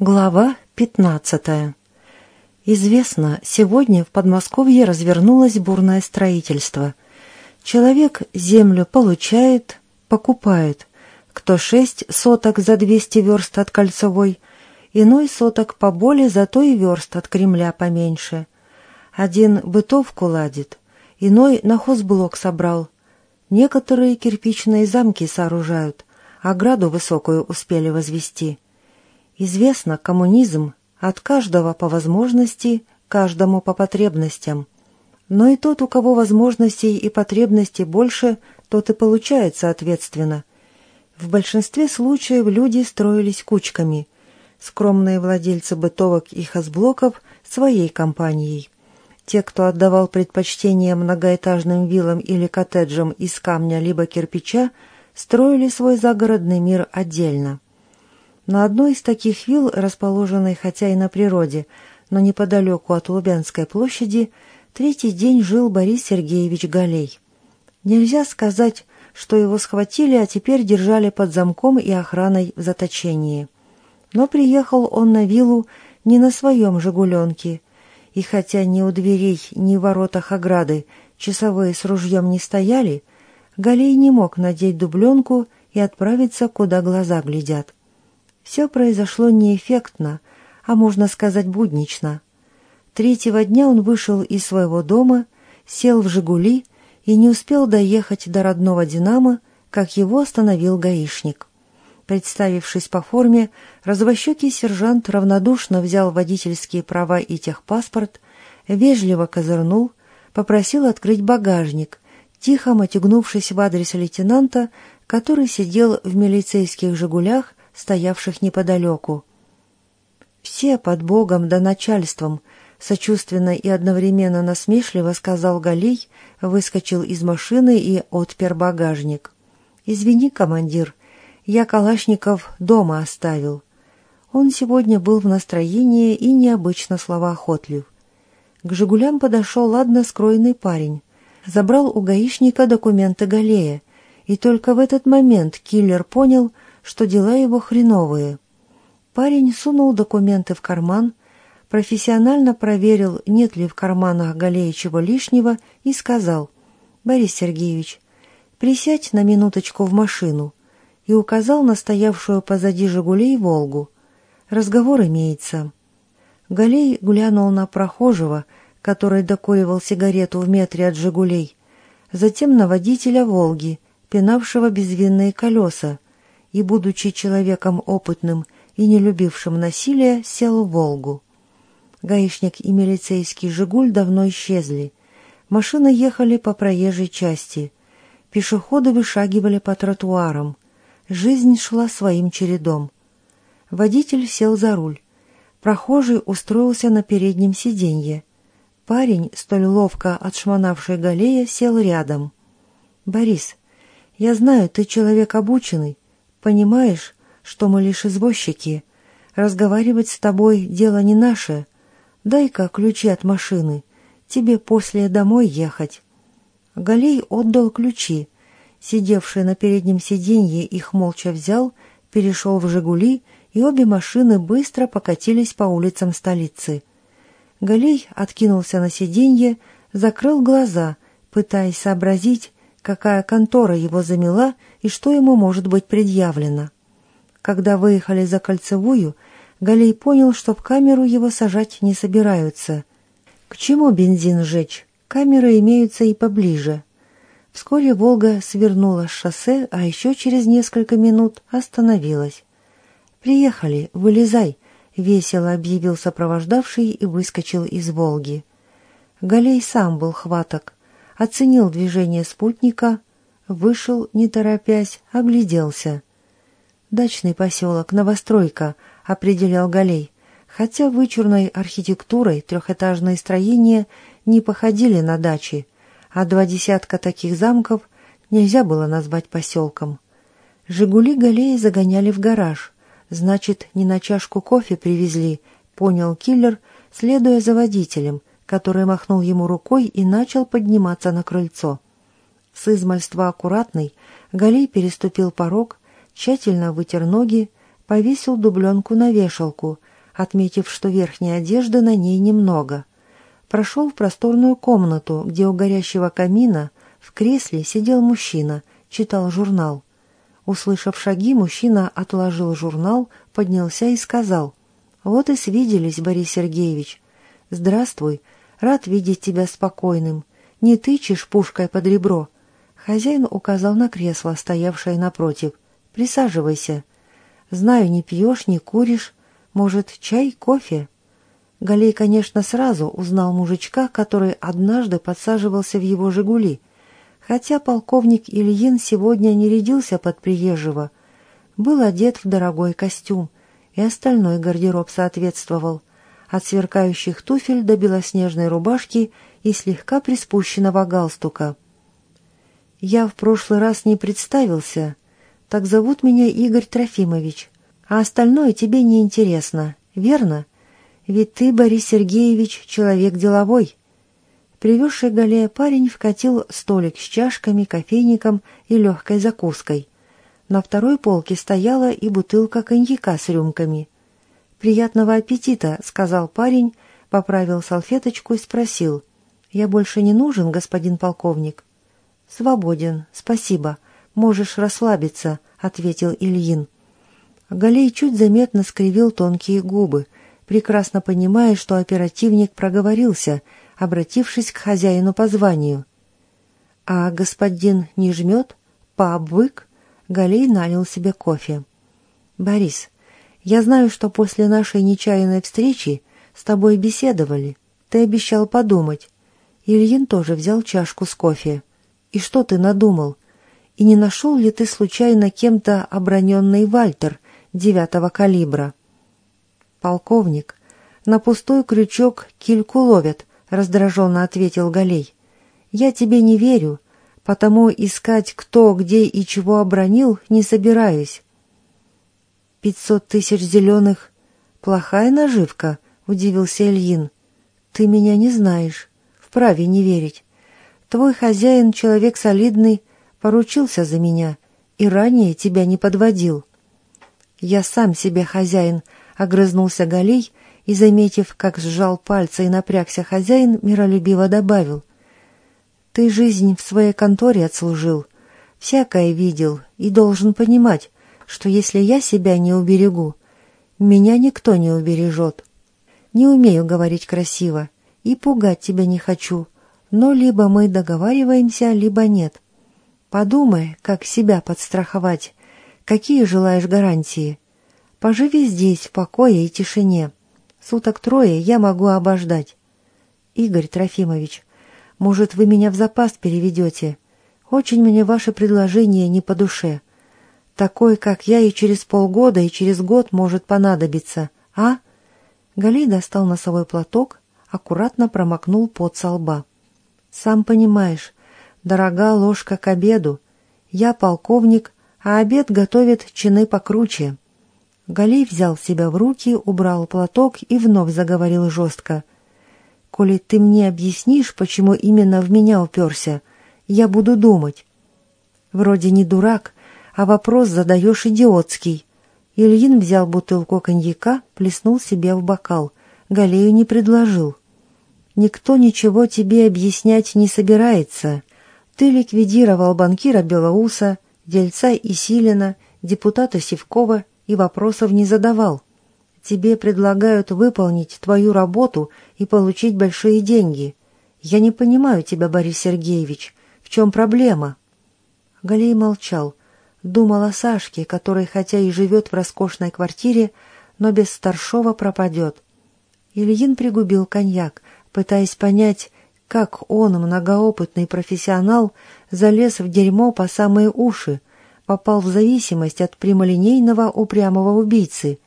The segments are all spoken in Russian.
Глава 15. Известно, сегодня в Подмосковье развернулось бурное строительство. Человек землю получает, покупает. Кто шесть соток за 200 верст от Кольцевой, иной соток поболее, зато и верст от Кремля поменьше. Один бытовку ладит, иной на хозблок собрал. Некоторые кирпичные замки сооружают, ограду высокую успели возвести. Известно, коммунизм от каждого по возможности, каждому по потребностям. Но и тот, у кого возможностей и потребностей больше, тот и получает соответственно. В большинстве случаев люди строились кучками. Скромные владельцы бытовок и хозблоков своей компанией. Те, кто отдавал предпочтение многоэтажным виллам или коттеджам из камня либо кирпича, строили свой загородный мир отдельно. На одной из таких вилл, расположенной хотя и на природе, но неподалеку от Лубянской площади, третий день жил Борис Сергеевич Галей. Нельзя сказать, что его схватили, а теперь держали под замком и охраной в заточении. Но приехал он на виллу не на своем «Жигуленке», и хотя ни у дверей, ни в воротах ограды часовые с ружьем не стояли, Галей не мог надеть дубленку и отправиться, куда глаза глядят. Все произошло неэффектно, а можно сказать буднично. Третьего дня он вышел из своего дома, сел в «Жигули» и не успел доехать до родного «Динамо», как его остановил гаишник. Представившись по форме, развощекий сержант равнодушно взял водительские права и техпаспорт, вежливо козырнул, попросил открыть багажник, тихо мотягнувшись в адрес лейтенанта, который сидел в милицейских «Жигулях» стоявших неподалеку. «Все под Богом да начальством», — сочувственно и одновременно насмешливо сказал Галей, выскочил из машины и отпер багажник. «Извини, командир, я Калашников дома оставил». Он сегодня был в настроении и необычно словоохотлив. К «Жигулям» подошел ладно скроенный парень. Забрал у гаишника документы Галея, и только в этот момент киллер понял, что дела его хреновые. Парень сунул документы в карман, профессионально проверил, нет ли в карманах Галея чего лишнего, и сказал, «Борис Сергеевич, присядь на минуточку в машину», и указал на стоявшую позади «Жигулей» «Волгу». Разговор имеется. Галей глянул на прохожего, который докуривал сигарету в метре от «Жигулей», затем на водителя «Волги», пинавшего безвинные колеса, и, будучи человеком опытным и не любившим насилия, сел в «Волгу». Гаишник и милицейский «Жигуль» давно исчезли. Машины ехали по проезжей части. Пешеходы вышагивали по тротуарам. Жизнь шла своим чередом. Водитель сел за руль. Прохожий устроился на переднем сиденье. Парень, столь ловко отшмонавший Галея, сел рядом. «Борис, я знаю, ты человек обученный, Понимаешь, что мы лишь извозчики. Разговаривать с тобой дело не наше. Дай-ка ключи от машины. Тебе после домой ехать». Галей отдал ключи. Сидевший на переднем сиденье их молча взял, перешел в «Жигули», и обе машины быстро покатились по улицам столицы. Галей откинулся на сиденье, закрыл глаза, пытаясь сообразить, какая контора его замела и что ему может быть предъявлено. Когда выехали за кольцевую, Галей понял, что в камеру его сажать не собираются. К чему бензин жечь? Камеры имеются и поближе. Вскоре «Волга» свернула с шоссе, а еще через несколько минут остановилась. «Приехали, вылезай», — весело объявил сопровождавший и выскочил из «Волги». Галей сам был хваток, оценил движение спутника, вышел, не торопясь, огляделся. «Дачный поселок, новостройка», — определял Галей, хотя вычурной архитектурой трехэтажные строения не походили на дачи, а два десятка таких замков нельзя было назвать поселком. «Жигули» Галеи загоняли в гараж, значит, не на чашку кофе привезли, понял киллер, следуя за водителем, который махнул ему рукой и начал подниматься на крыльцо. С измальства аккуратный Галей переступил порог, тщательно вытер ноги, Повесил дубленку на вешалку, отметив, что верхней одежды на ней немного. Прошел в просторную комнату, где у горящего камина в кресле сидел мужчина, читал журнал. Услышав шаги, мужчина отложил журнал, поднялся и сказал, «Вот и свиделись, Борис Сергеевич. Здравствуй, рад видеть тебя спокойным. Не тычешь пушкой под ребро». Хозяин указал на кресло, стоявшее напротив. «Присаживайся. Знаю, не пьешь, не куришь. Может, чай, кофе?» Галей, конечно, сразу узнал мужичка, который однажды подсаживался в его «Жигули». Хотя полковник Ильин сегодня не рядился под приезжего. Был одет в дорогой костюм, и остальной гардероб соответствовал. От сверкающих туфель до белоснежной рубашки и слегка приспущенного галстука. «Я в прошлый раз не представился. Так зовут меня Игорь Трофимович. А остальное тебе не интересно, верно?» Ведь ты, Борис Сергеевич, человек деловой. Привезший Галея парень вкатил столик с чашками, кофейником и легкой закуской. На второй полке стояла и бутылка коньяка с рюмками. «Приятного аппетита», — сказал парень, поправил салфеточку и спросил. «Я больше не нужен, господин полковник?» «Свободен, спасибо. Можешь расслабиться», — ответил Ильин. Галей чуть заметно скривил тонкие губы — прекрасно понимая, что оперативник проговорился, обратившись к хозяину по званию. «А господин не жмет? Пообвык?» Галей налил себе кофе. «Борис, я знаю, что после нашей нечаянной встречи с тобой беседовали. Ты обещал подумать. Ильин тоже взял чашку с кофе. И что ты надумал? И не нашел ли ты случайно кем-то оброненный Вальтер девятого калибра?» «Полковник, на пустой крючок кильку ловят», — раздраженно ответил Галей. «Я тебе не верю, потому искать кто, где и чего обронил не собираюсь». «Пятьсот тысяч зеленых — плохая наживка», — удивился Ильин. «Ты меня не знаешь, вправе не верить. Твой хозяин, человек солидный, поручился за меня и ранее тебя не подводил». «Я сам себе хозяин», огрызнулся Галей и, заметив, как сжал пальцы и напрягся хозяин, миролюбиво добавил. «Ты жизнь в своей конторе отслужил, всякое видел и должен понимать, что если я себя не уберегу, меня никто не убережет. Не умею говорить красиво и пугать тебя не хочу, но либо мы договариваемся, либо нет. Подумай, как себя подстраховать, какие желаешь гарантии». Поживи здесь, в покое и тишине. Суток трое я могу обождать. Игорь Трофимович, может, вы меня в запас переведете? Очень мне ваше предложение не по душе. Такой, как я, и через полгода, и через год может понадобиться, а?» Галей достал носовой платок, аккуратно промокнул пот со лба. «Сам понимаешь, дорога ложка к обеду. Я полковник, а обед готовит чины покруче». Галей взял себя в руки, убрал платок и вновь заговорил жестко. «Коли ты мне объяснишь, почему именно в меня уперся, я буду думать. Вроде не дурак, а вопрос задаешь идиотский». Ильин взял бутылку коньяка, плеснул себе в бокал. Галею не предложил. «Никто ничего тебе объяснять не собирается. Ты ликвидировал банкира Белоуса, дельца Исилина, депутата Севкова и вопросов не задавал. Тебе предлагают выполнить твою работу и получить большие деньги. Я не понимаю тебя, Борис Сергеевич. В чем проблема?» Галей молчал. Думал о Сашке, который, хотя и живет в роскошной квартире, но без старшова пропадет. Ильин пригубил коньяк, пытаясь понять, как он, многоопытный профессионал, залез в дерьмо по самые уши, попал в зависимость от прямолинейного упрямого убийцы.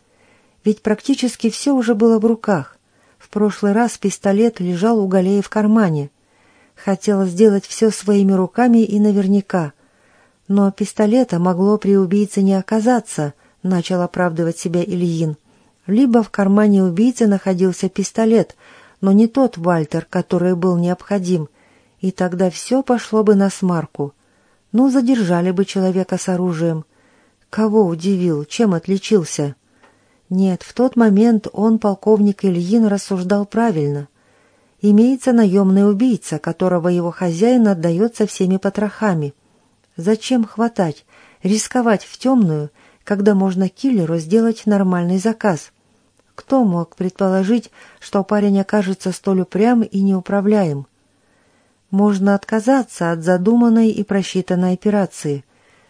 Ведь практически все уже было в руках. В прошлый раз пистолет лежал у Галея в кармане. Хотел сделать все своими руками и наверняка. Но пистолета могло при убийце не оказаться, начал оправдывать себя Ильин. Либо в кармане убийцы находился пистолет, но не тот Вальтер, который был необходим, и тогда все пошло бы на смарку. Ну, задержали бы человека с оружием. Кого удивил, чем отличился? Нет, в тот момент он, полковник Ильин, рассуждал правильно. Имеется наемный убийца, которого его хозяин отдает со всеми потрохами. Зачем хватать, рисковать в темную, когда можно киллеру сделать нормальный заказ? Кто мог предположить, что парень окажется столь упрям и неуправляем? Можно отказаться от задуманной и просчитанной операции,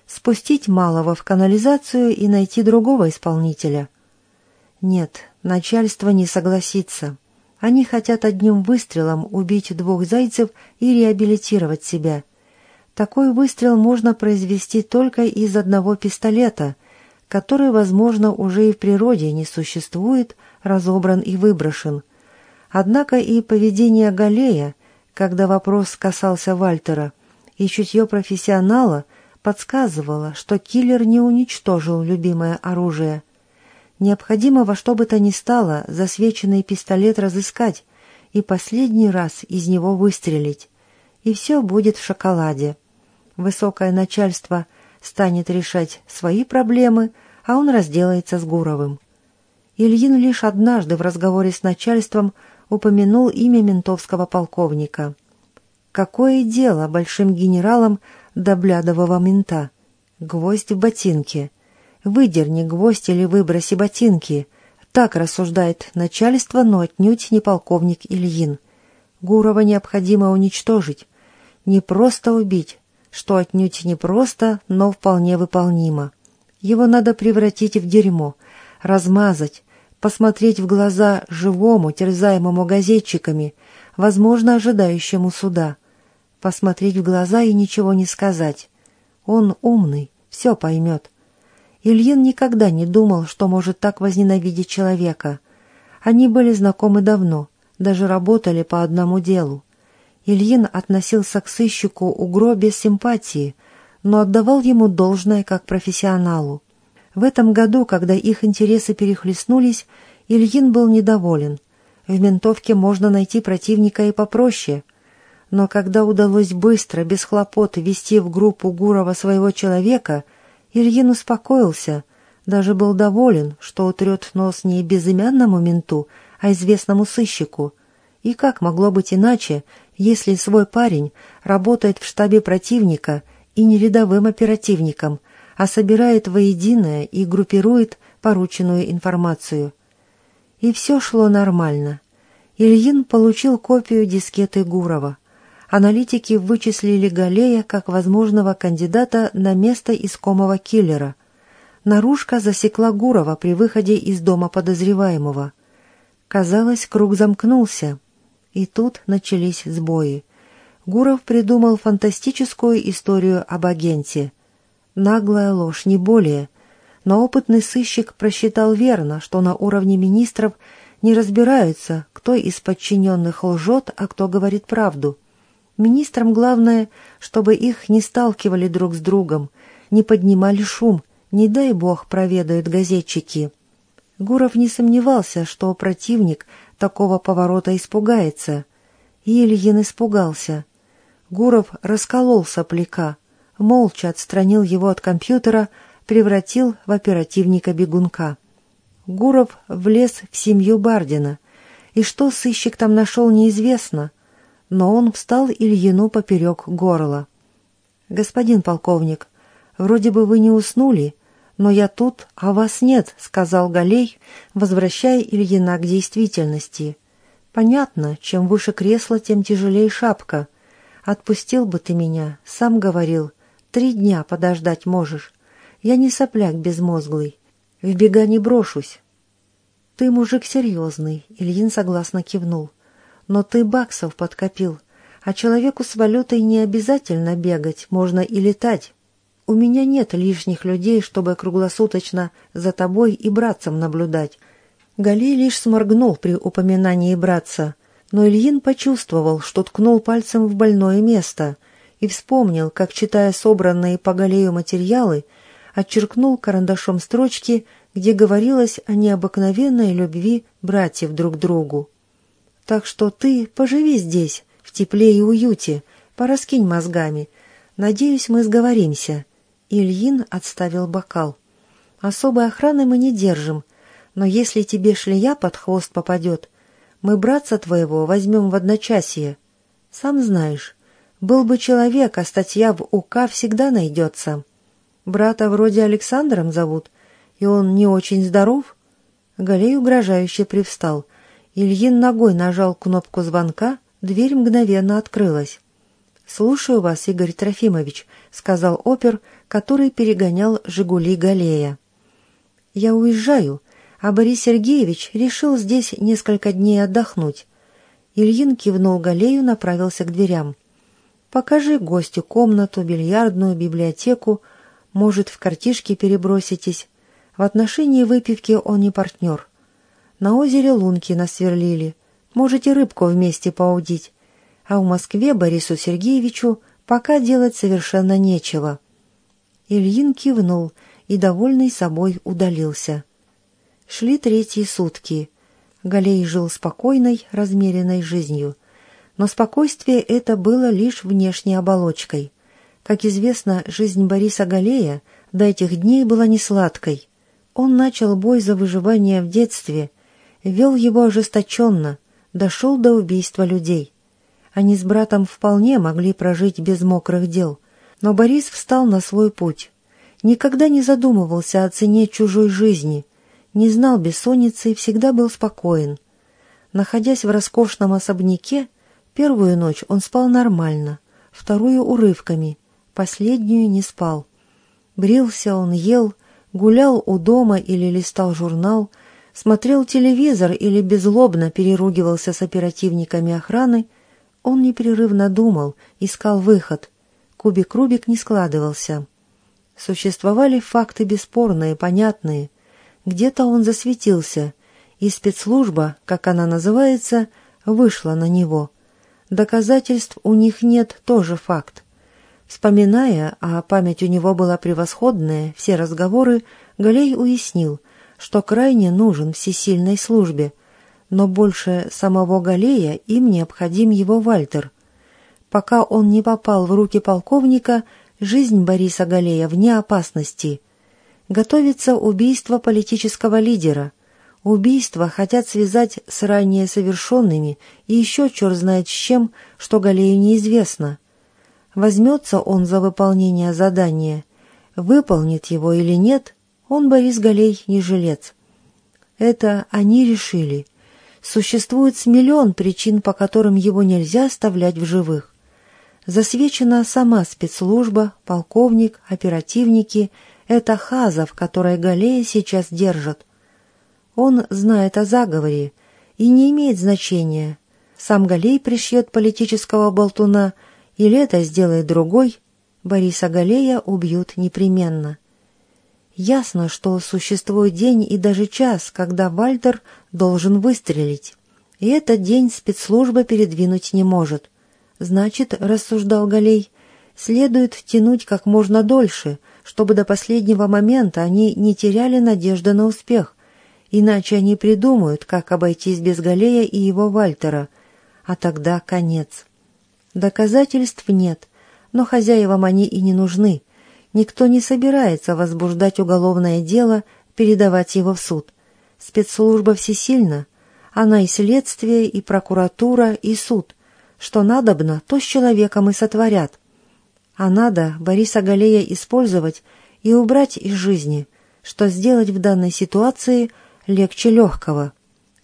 спустить малого в канализацию и найти другого исполнителя. Нет, начальство не согласится. Они хотят одним выстрелом убить двух зайцев и реабилитировать себя. Такой выстрел можно произвести только из одного пистолета, который, возможно, уже и в природе не существует, разобран и выброшен. Однако и поведение Галея, когда вопрос касался Вальтера, и чутье профессионала подсказывало, что киллер не уничтожил любимое оружие – Необходимо во что бы то ни стало засвеченный пистолет разыскать и последний раз из него выстрелить. И все будет в шоколаде. Высокое начальство станет решать свои проблемы, а он разделается с Гуровым. Ильин лишь однажды в разговоре с начальством упомянул имя ментовского полковника. Какое дело большим генералам до блядового мента? Гвоздь в ботинке — Выдерни гвоздь или выброси ботинки. Так рассуждает начальство, но отнюдь не полковник Ильин. Гурова необходимо уничтожить. Не просто убить, что отнюдь не просто, но вполне выполнимо. Его надо превратить в дерьмо, размазать, посмотреть в глаза живому, терзаемому газетчиками, возможно, ожидающему суда. Посмотреть в глаза и ничего не сказать. Он умный, все поймет. Ильин никогда не думал, что может так возненавидеть человека. Они были знакомы давно, даже работали по одному делу. Ильин относился к сыщику Угро без симпатии, но отдавал ему должное как профессионалу. В этом году, когда их интересы перехлестнулись, Ильин был недоволен. В ментовке можно найти противника и попроще. Но когда удалось быстро, без хлопот, ввести в группу Гурова своего человека – Ильин успокоился, даже был доволен, что утрет нос не безымянному менту, а известному сыщику. И как могло быть иначе, если свой парень работает в штабе противника и не рядовым оперативником, а собирает воединое и группирует порученную информацию. И все шло нормально. Ильин получил копию дискеты Гурова аналитики вычислили Галея как возможного кандидата на место искомого киллера. Наружка засекла Гурова при выходе из дома подозреваемого. Казалось, круг замкнулся. И тут начались сбои. Гуров придумал фантастическую историю об агенте. Наглая ложь, не более. Но опытный сыщик просчитал верно, что на уровне министров не разбираются, кто из подчиненных лжет, а кто говорит правду. Министрам главное, чтобы их не сталкивали друг с другом, не поднимали шум, не дай бог проведают газетчики. Гуров не сомневался, что противник такого поворота испугается. Ильин испугался. Гуров расколол сопляка, молча отстранил его от компьютера, превратил в оперативника-бегунка. Гуров влез в семью Бардина. И что сыщик там нашел, неизвестно — но он встал Ильину поперек горла. «Господин полковник, вроде бы вы не уснули, но я тут, а вас нет», — сказал Галей, возвращая Ильина к действительности. «Понятно, чем выше кресло, тем тяжелее шапка. Отпустил бы ты меня, сам говорил, три дня подождать можешь. Я не сопляк безмозглый, в бега не брошусь». «Ты мужик серьезный», — Ильин согласно кивнул но ты баксов подкопил, а человеку с валютой не обязательно бегать, можно и летать. У меня нет лишних людей, чтобы круглосуточно за тобой и братцем наблюдать. Галей лишь сморгнул при упоминании братца, но Ильин почувствовал, что ткнул пальцем в больное место и вспомнил, как, читая собранные по Галею материалы, отчеркнул карандашом строчки, где говорилось о необыкновенной любви братьев друг к другу. Так что ты поживи здесь, в тепле и уюте, пораскинь мозгами. Надеюсь, мы сговоримся». Ильин отставил бокал. Особой охраны мы не держим, но если тебе шлея под хвост попадет, мы братца твоего возьмем в одночасье. Сам знаешь, был бы человек, а статья в УК всегда найдется. Брата вроде Александром зовут, и он не очень здоров. Галей угрожающе привстал. Ильин ногой нажал кнопку звонка, дверь мгновенно открылась. «Слушаю вас, Игорь Трофимович», — сказал опер, который перегонял «Жигули» Галея. «Я уезжаю», а Борис Сергеевич решил здесь несколько дней отдохнуть. Ильин кивнул Галею, направился к дверям. «Покажи гостю комнату, бильярдную, библиотеку. Может, в картишки переброситесь. В отношении выпивки он не партнер. На озере лунки насверлили. Можете рыбку вместе поудить. А в Москве Борису Сергеевичу пока делать совершенно нечего». Ильин кивнул и, довольный собой, удалился. Шли третьи сутки. Галей жил спокойной, размеренной жизнью. Но спокойствие это было лишь внешней оболочкой. Как известно, жизнь Бориса Галея до этих дней была не сладкой. Он начал бой за выживание в детстве, вел его ожесточенно, дошел до убийства людей. Они с братом вполне могли прожить без мокрых дел, но Борис встал на свой путь. Никогда не задумывался о цене чужой жизни – не знал бессонницы и всегда был спокоен. Находясь в роскошном особняке, первую ночь он спал нормально, вторую — урывками, последнюю не спал. Брился он, ел, гулял у дома или листал журнал, смотрел телевизор или безлобно переругивался с оперативниками охраны, он непрерывно думал, искал выход. Кубик-рубик не складывался. Существовали факты бесспорные, понятные — где-то он засветился, и спецслужба, как она называется, вышла на него. Доказательств у них нет, тоже факт. Вспоминая, а память у него была превосходная, все разговоры, Галей уяснил, что крайне нужен всесильной службе, но больше самого Галея им необходим его Вальтер. Пока он не попал в руки полковника, жизнь Бориса Галея вне опасности – Готовится убийство политического лидера. Убийство хотят связать с ранее совершенными и еще черт знает с чем, что Галею неизвестно. Возьмется он за выполнение задания, выполнит его или нет, он, Борис Галей, не жилец. Это они решили. Существует с миллион причин, по которым его нельзя оставлять в живых. Засвечена сама спецслужба, полковник, оперативники – это хаза, в которой Галея сейчас держат. Он знает о заговоре, и не имеет значения, сам Галей пришьет политического болтуна или это сделает другой, Бориса Галея убьют непременно. Ясно, что существует день и даже час, когда Вальтер должен выстрелить. И этот день спецслужба передвинуть не может. Значит, рассуждал Галей, следует тянуть как можно дольше — чтобы до последнего момента они не теряли надежды на успех, иначе они придумают, как обойтись без Галея и его Вальтера, а тогда конец. Доказательств нет, но хозяевам они и не нужны. Никто не собирается возбуждать уголовное дело, передавать его в суд. Спецслужба всесильна, она и следствие, и прокуратура, и суд. Что надобно, то с человеком и сотворят. А надо Бориса Галея использовать и убрать из жизни, что сделать в данной ситуации легче легкого.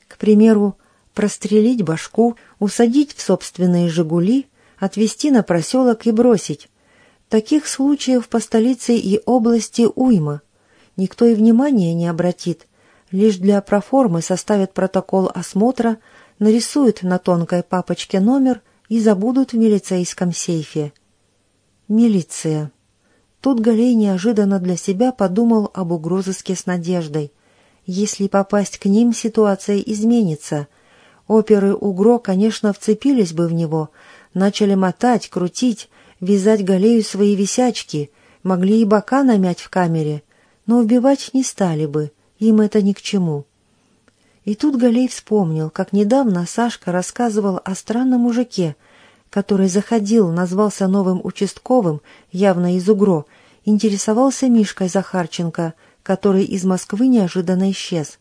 К примеру, прострелить башку, усадить в собственные «Жигули», отвезти на проселок и бросить. Таких случаев по столице и области уйма. Никто и внимания не обратит. Лишь для проформы составят протокол осмотра, нарисуют на тонкой папочке номер и забудут в милицейском сейфе. Милиция. Тут Галей неожиданно для себя подумал об угрозыске с надеждой. Если попасть к ним, ситуация изменится. Оперы Угро, конечно, вцепились бы в него, начали мотать, крутить, вязать Галею свои висячки, могли и бока намять в камере, но убивать не стали бы, им это ни к чему. И тут Галей вспомнил, как недавно Сашка рассказывал о странном мужике — который заходил, назвался новым участковым, явно из УГРО, интересовался Мишкой Захарченко, который из Москвы неожиданно исчез.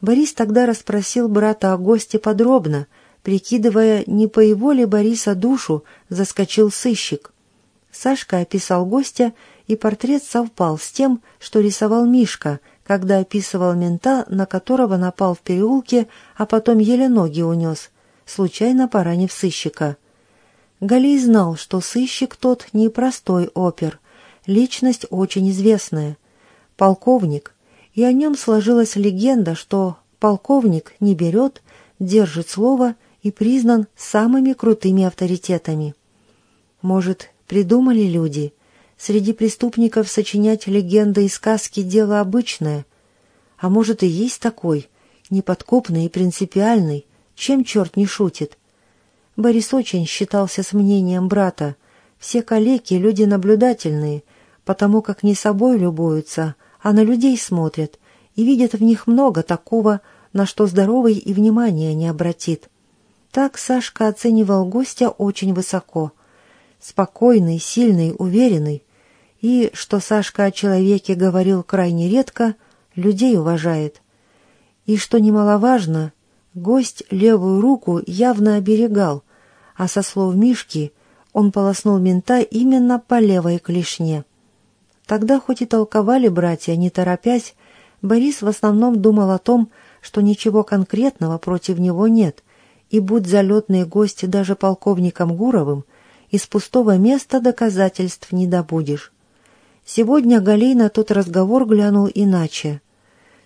Борис тогда расспросил брата о госте подробно, прикидывая, не по его ли Бориса душу заскочил сыщик. Сашка описал гостя, и портрет совпал с тем, что рисовал Мишка, когда описывал мента, на которого напал в переулке, а потом еле ноги унес, случайно поранив сыщика. Галей знал, что сыщик тот непростой опер, личность очень известная, полковник, и о нем сложилась легенда, что полковник не берет, держит слово и признан самыми крутыми авторитетами. Может, придумали люди? Среди преступников сочинять легенды и сказки – дело обычное. А может, и есть такой, неподкупный и принципиальный, чем черт не шутит. Борис очень считался с мнением брата. Все калеки – люди наблюдательные, потому как не собой любуются – а на людей смотрят и видят в них много такого, на что здоровый и внимания не обратит. Так Сашка оценивал гостя очень высоко. Спокойный, сильный, уверенный. И, что Сашка о человеке говорил крайне редко, людей уважает. И, что немаловажно, гость левую руку явно оберегал, а со слов Мишки он полоснул мента именно по левой клешне. Тогда хоть и толковали братья, не торопясь, Борис в основном думал о том, что ничего конкретного против него нет, и будь залетный гость даже полковником Гуровым, из пустого места доказательств не добудешь. Сегодня Галей на тот разговор глянул иначе.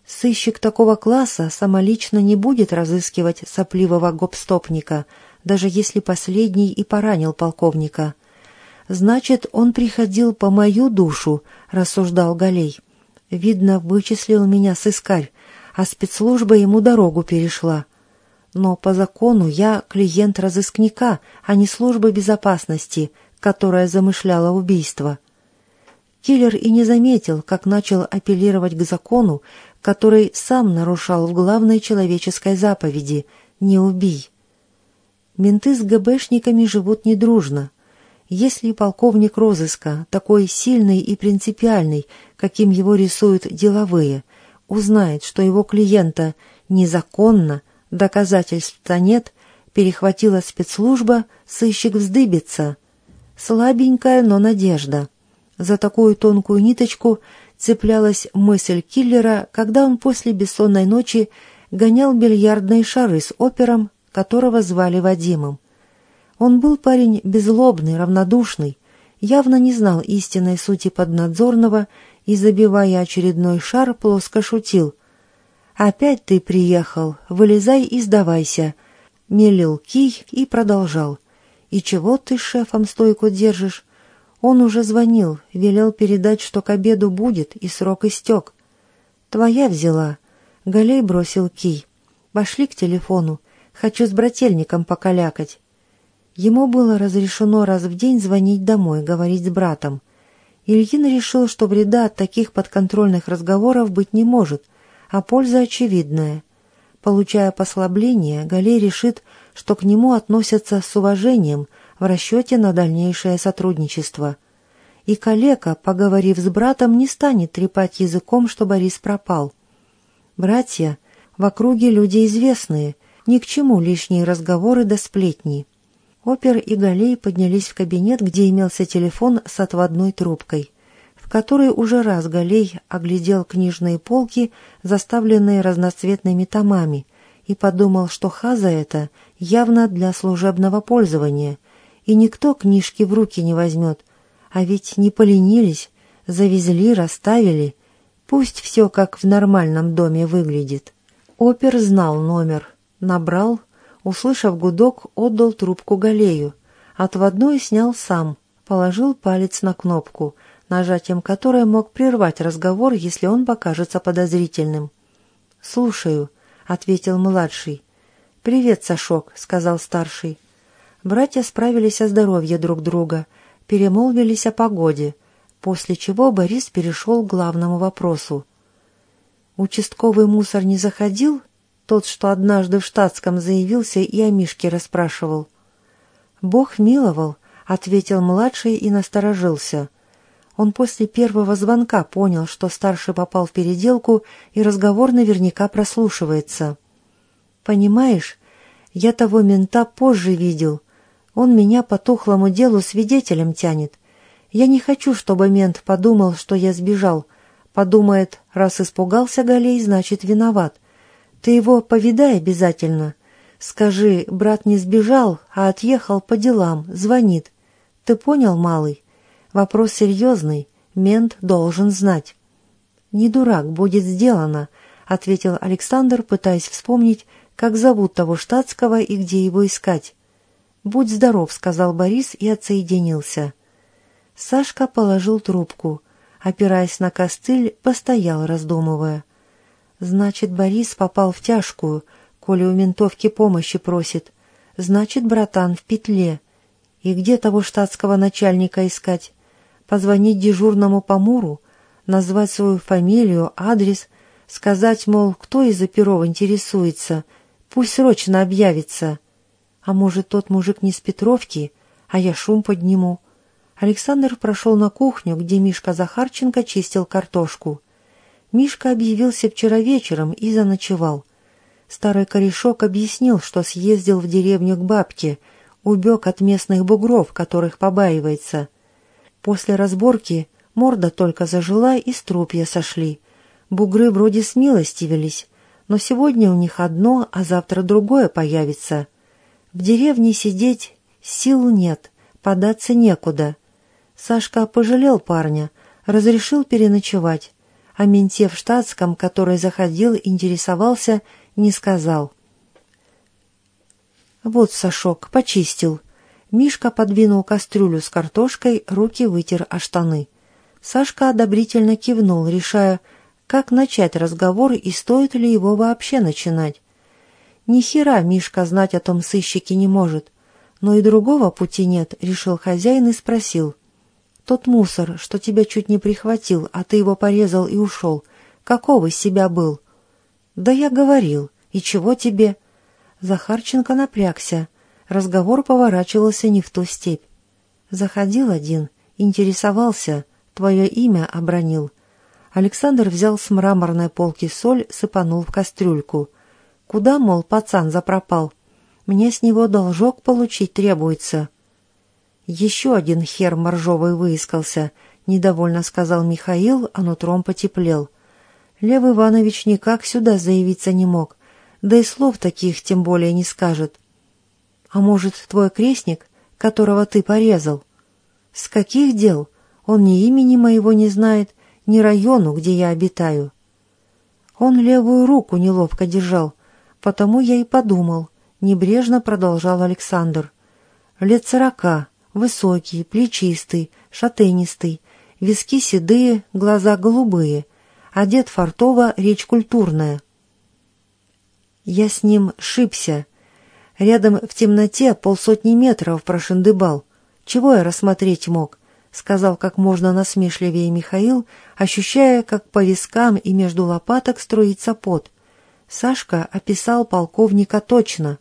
Сыщик такого класса самолично не будет разыскивать сопливого гопстопника, даже если последний и поранил полковника. «Значит, он приходил по мою душу», — рассуждал Галей. «Видно, вычислил меня сыскарь, а спецслужба ему дорогу перешла. Но по закону я клиент разыскника, а не службы безопасности, которая замышляла убийство». Киллер и не заметил, как начал апеллировать к закону, который сам нарушал в главной человеческой заповеди «Не убий». Менты с ГБшниками живут недружно — если полковник розыска, такой сильный и принципиальный, каким его рисуют деловые, узнает, что его клиента незаконно, доказательств-то нет, перехватила спецслужба, сыщик вздыбится. Слабенькая, но надежда. За такую тонкую ниточку цеплялась мысль киллера, когда он после бессонной ночи гонял бильярдные шары с опером, которого звали Вадимом. Он был парень безлобный, равнодушный, явно не знал истинной сути поднадзорного и, забивая очередной шар, плоско шутил. «Опять ты приехал, вылезай и сдавайся», — мелил кий и продолжал. «И чего ты с шефом стойку держишь?» Он уже звонил, велел передать, что к обеду будет, и срок истек. «Твоя взяла». Галей бросил кий. «Пошли к телефону. Хочу с брательником покалякать». Ему было разрешено раз в день звонить домой, говорить с братом. Ильин решил, что вреда от таких подконтрольных разговоров быть не может, а польза очевидная. Получая послабление, Галей решит, что к нему относятся с уважением в расчете на дальнейшее сотрудничество. И калека, поговорив с братом, не станет трепать языком, что Борис пропал. Братья в округе люди известные, ни к чему лишние разговоры да сплетни. Опер и Галей поднялись в кабинет, где имелся телефон с отводной трубкой, в которой уже раз Галей оглядел книжные полки, заставленные разноцветными томами, и подумал, что хаза это явно для служебного пользования, и никто книжки в руки не возьмет, а ведь не поленились, завезли, расставили. Пусть все как в нормальном доме выглядит. Опер знал номер, набрал — Услышав гудок, отдал трубку Галею. Отводной снял сам, положил палец на кнопку, нажатием которой мог прервать разговор, если он покажется подозрительным. «Слушаю», — ответил младший. «Привет, Сашок», — сказал старший. Братья справились о здоровье друг друга, перемолвились о погоде, после чего Борис перешел к главному вопросу. «Участковый мусор не заходил?» Тот, что однажды в штатском заявился и о Мишке расспрашивал. «Бог миловал», — ответил младший и насторожился. Он после первого звонка понял, что старший попал в переделку, и разговор наверняка прослушивается. «Понимаешь, я того мента позже видел. Он меня по тухлому делу свидетелем тянет. Я не хочу, чтобы мент подумал, что я сбежал. Подумает, раз испугался Галей, значит виноват. Ты его повидай обязательно. Скажи, брат не сбежал, а отъехал по делам, звонит. Ты понял, малый? Вопрос серьезный, мент должен знать. «Не дурак, будет сделано», — ответил Александр, пытаясь вспомнить, как зовут того штатского и где его искать. «Будь здоров», — сказал Борис и отсоединился. Сашка положил трубку, опираясь на костыль, постоял, раздумывая. «Значит, Борис попал в тяжкую, коли у ментовки помощи просит. Значит, братан в петле. И где того штатского начальника искать? Позвонить дежурному по назвать свою фамилию, адрес, сказать, мол, кто из оперов интересуется, пусть срочно объявится». А может, тот мужик не с Петровки, а я шум подниму. Александр прошел на кухню, где Мишка Захарченко чистил картошку. Мишка объявился вчера вечером и заночевал. Старый корешок объяснил, что съездил в деревню к бабке, убег от местных бугров, которых побаивается. После разборки морда только зажила и струпья сошли. Бугры вроде смилостивились, но сегодня у них одно, а завтра другое появится. В деревне сидеть сил нет, податься некуда. Сашка пожалел парня, разрешил переночевать, а менте в штатском, который заходил, интересовался, не сказал. «Вот, Сашок, почистил». Мишка подвинул кастрюлю с картошкой, руки вытер о штаны. Сашка одобрительно кивнул, решая, как начать разговор и стоит ли его вообще начинать. Ни хера Мишка знать о том сыщике не может. Но и другого пути нет, решил хозяин и спросил. Тот мусор, что тебя чуть не прихватил, а ты его порезал и ушел, какого из себя был? Да я говорил. И чего тебе? Захарченко напрягся. Разговор поворачивался не в ту степь. Заходил один, интересовался, твое имя обронил. Александр взял с мраморной полки соль, сыпанул в кастрюльку — Куда, мол, пацан запропал? Мне с него должок получить требуется. Еще один хер моржовый выискался, недовольно сказал Михаил, а нутром потеплел. Лев Иванович никак сюда заявиться не мог, да и слов таких тем более не скажет. А может, твой крестник, которого ты порезал? С каких дел? Он ни имени моего не знает, ни району, где я обитаю. Он левую руку неловко держал, Потому я и подумал, небрежно продолжал Александр. Лет сорока, высокий, плечистый, шатенистый, виски седые, глаза голубые, одет фартово, речь культурная. Я с ним шибся. Рядом в темноте полсотни метров прошендыбал. Чего я рассмотреть мог? — сказал как можно насмешливее Михаил, ощущая, как по вискам и между лопаток струится пот. Сашка описал полковника точно.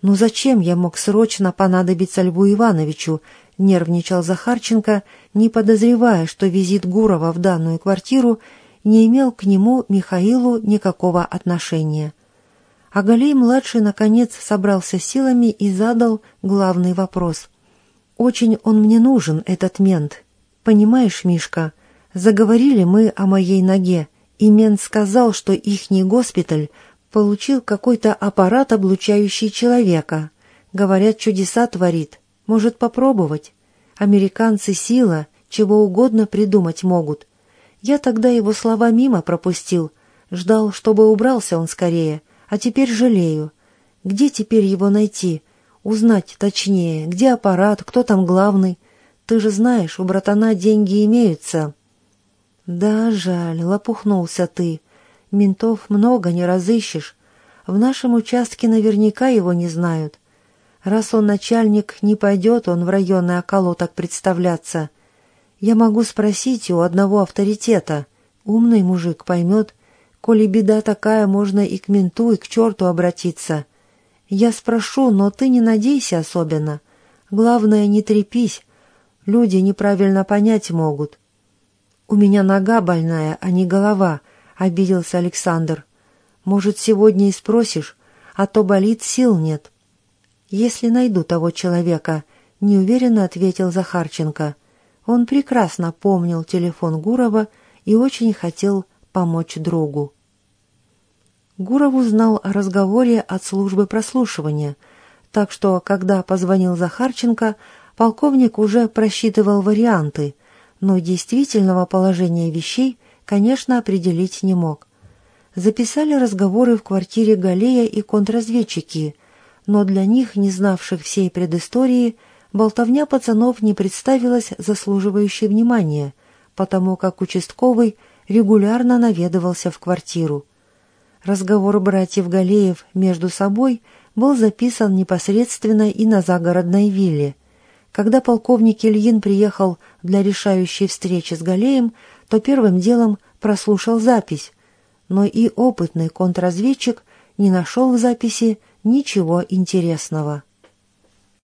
«Ну зачем я мог срочно понадобиться Льву Ивановичу?» — нервничал Захарченко, не подозревая, что визит Гурова в данную квартиру не имел к нему, Михаилу, никакого отношения. А Галей-младший, наконец, собрался силами и задал главный вопрос. «Очень он мне нужен, этот мент. Понимаешь, Мишка, заговорили мы о моей ноге, и мент сказал, что ихний госпиталь получил какой-то аппарат, облучающий человека. Говорят, чудеса творит. Может попробовать? Американцы сила, чего угодно придумать могут. Я тогда его слова мимо пропустил. Ждал, чтобы убрался он скорее, а теперь жалею. Где теперь его найти? Узнать точнее, где аппарат, кто там главный. Ты же знаешь, у братана деньги имеются. «Да, жаль, лопухнулся ты. Ментов много не разыщешь. В нашем участке наверняка его не знают. Раз он начальник, не пойдет он в районный околоток представляться. Я могу спросить у одного авторитета. Умный мужик поймет. Коли беда такая, можно и к менту, и к черту обратиться. Я спрошу, но ты не надейся особенно. Главное, не трепись. Люди неправильно понять могут. «У меня нога больная, а не голова», — обиделся Александр. «Может, сегодня и спросишь, а то болит, сил нет». «Если найду того человека», — неуверенно ответил Захарченко. Он прекрасно помнил телефон Гурова и очень хотел помочь другу. Гуров узнал о разговоре от службы прослушивания, так что, когда позвонил Захарченко, полковник уже просчитывал варианты, но действительного положения вещей, конечно, определить не мог. Записали разговоры в квартире Галея и контрразведчики, но для них, не знавших всей предыстории, болтовня пацанов не представилась заслуживающей внимания, потому как участковый регулярно наведывался в квартиру. Разговор братьев Галеев между собой был записан непосредственно и на загородной вилле. Когда полковник Ильин приехал для решающей встречи с Галеем, то первым делом прослушал запись, но и опытный контрразведчик не нашел в записи ничего интересного.